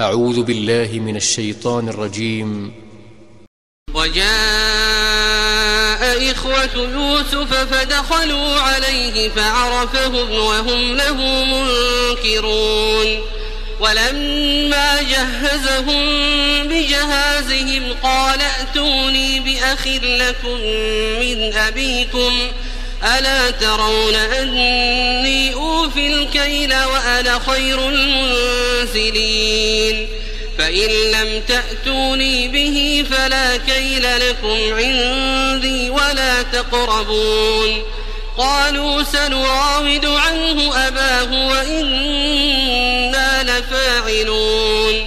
أعوذ بالله من الشيطان الرجيم. وجاء إخوة يوسف فدخلوا عليه فعرفهم وهم له منكرون. ولما جهزهم بجهازهم قال ائتوني بأخ لكم من أبيكم. ألا ترون أني أوفي الكيل وأنا خير المنزلين فإن لم تأتوني به فلا كيل لكم عندي ولا تقربون قالوا سنراود عنه أباه وإنا لفاعلون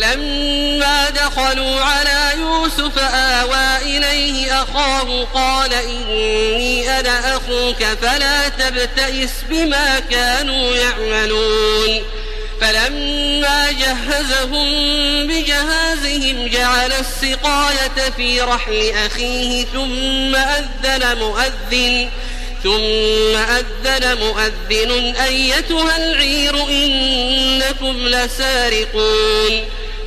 ولما دخلوا على يوسف آوى إليه أخاه قال إني أنا أخوك فلا تبتئس بما كانوا يعملون. فلما جهزهم بجهازهم جعل السقاية في رحل أخيه ثم أذن مؤذن ثم أذن مؤذن أيتها العير إنكم لسارقون.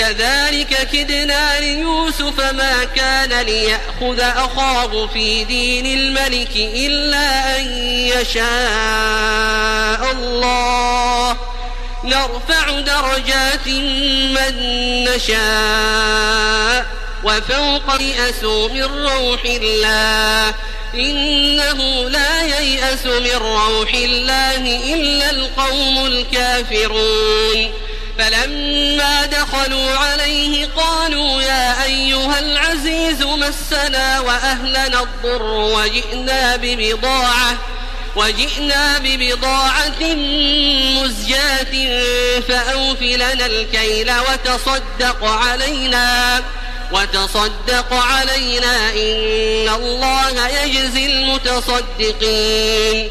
كذلك كدنا ليوسف ما كان ليأخذ أخاه في دين الملك إلا أن يشاء الله. نرفع درجات من نشاء وفوق يأس من روح الله. إنه لا ييأس من روح الله إلا القوم الكافرون. فلما دخلوا عليه قالوا يا أيها العزيز مسنا وأهلنا الضر وجئنا ببضاعة وجئنا ببضاعة مزجاة فأوف لنا الكيل وتصدق علينا وتصدق علينا إن الله يجزي المتصدقين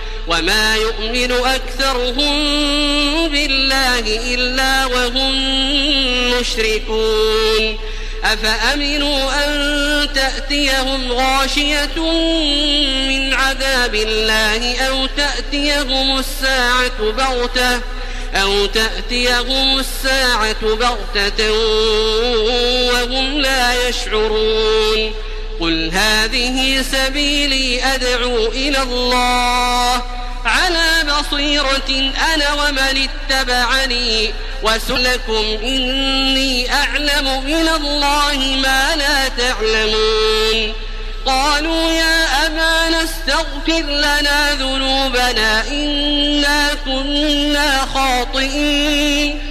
وما يؤمن أكثرهم بالله إلا وهم مشركون أفأمنوا أن تأتيهم غاشية من عذاب الله أو تأتيهم الساعة بغتة أو تأتيهم الساعة بغتة وهم لا يشعرون قل هذه سبيلي أدعو إلى الله. على بصيرة أنا ومن اتبعني وسلكم إني أعلم من الله ما لا تعلمون. قالوا يا أبانا استغفر لنا ذنوبنا إنا كنا خاطئين.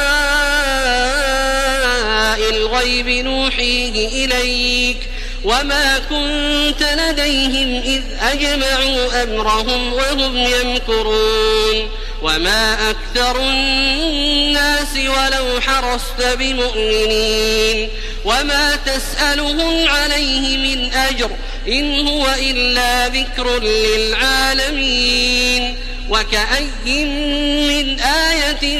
الغيب نوحيه إليك وما كنت لديهم إذ أجمعوا أمرهم وهم يمكرون وما أكثر الناس ولو حرصت بمؤمنين وما تسألهم عليه من أجر إن هو إلا ذكر للعالمين وكأي من آية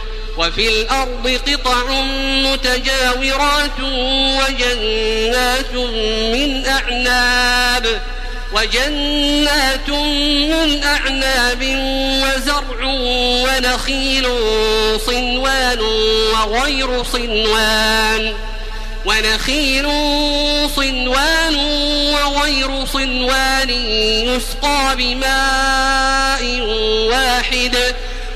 وفي الأرض قطع متجاورات وجنات من أعناب وجنات من أعناب وزرع ونخيل صنوان وغير صنوان ونخيل صنوان وغير صنوان يسقى بماء واحد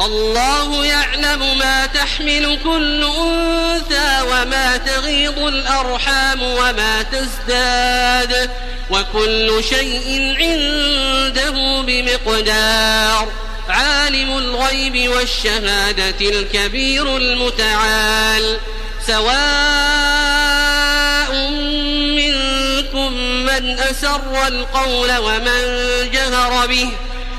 الله يعلم ما تحمل كل أنثى وما تغيض الأرحام وما تزداد وكل شيء عنده بمقدار عالم الغيب والشهادة الكبير المتعال سواء منكم من أسر القول ومن جهر به